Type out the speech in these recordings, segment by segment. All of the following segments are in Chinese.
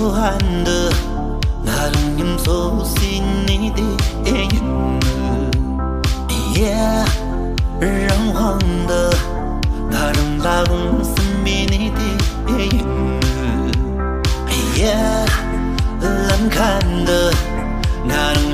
武汉的，哪能演奏悉尼的音乐？夜，人荒的，哪能打动圣彼得的音乐？夜，难堪的，哪能。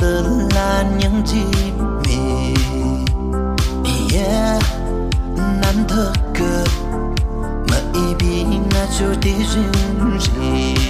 đơn là những chi mình yeah 난 더 끝, 마이 비나 조디 진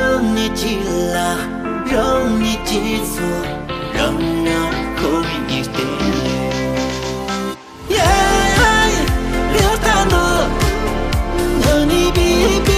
你记了，让你记住，让那苦你的泪。耶，流淌的，有你比。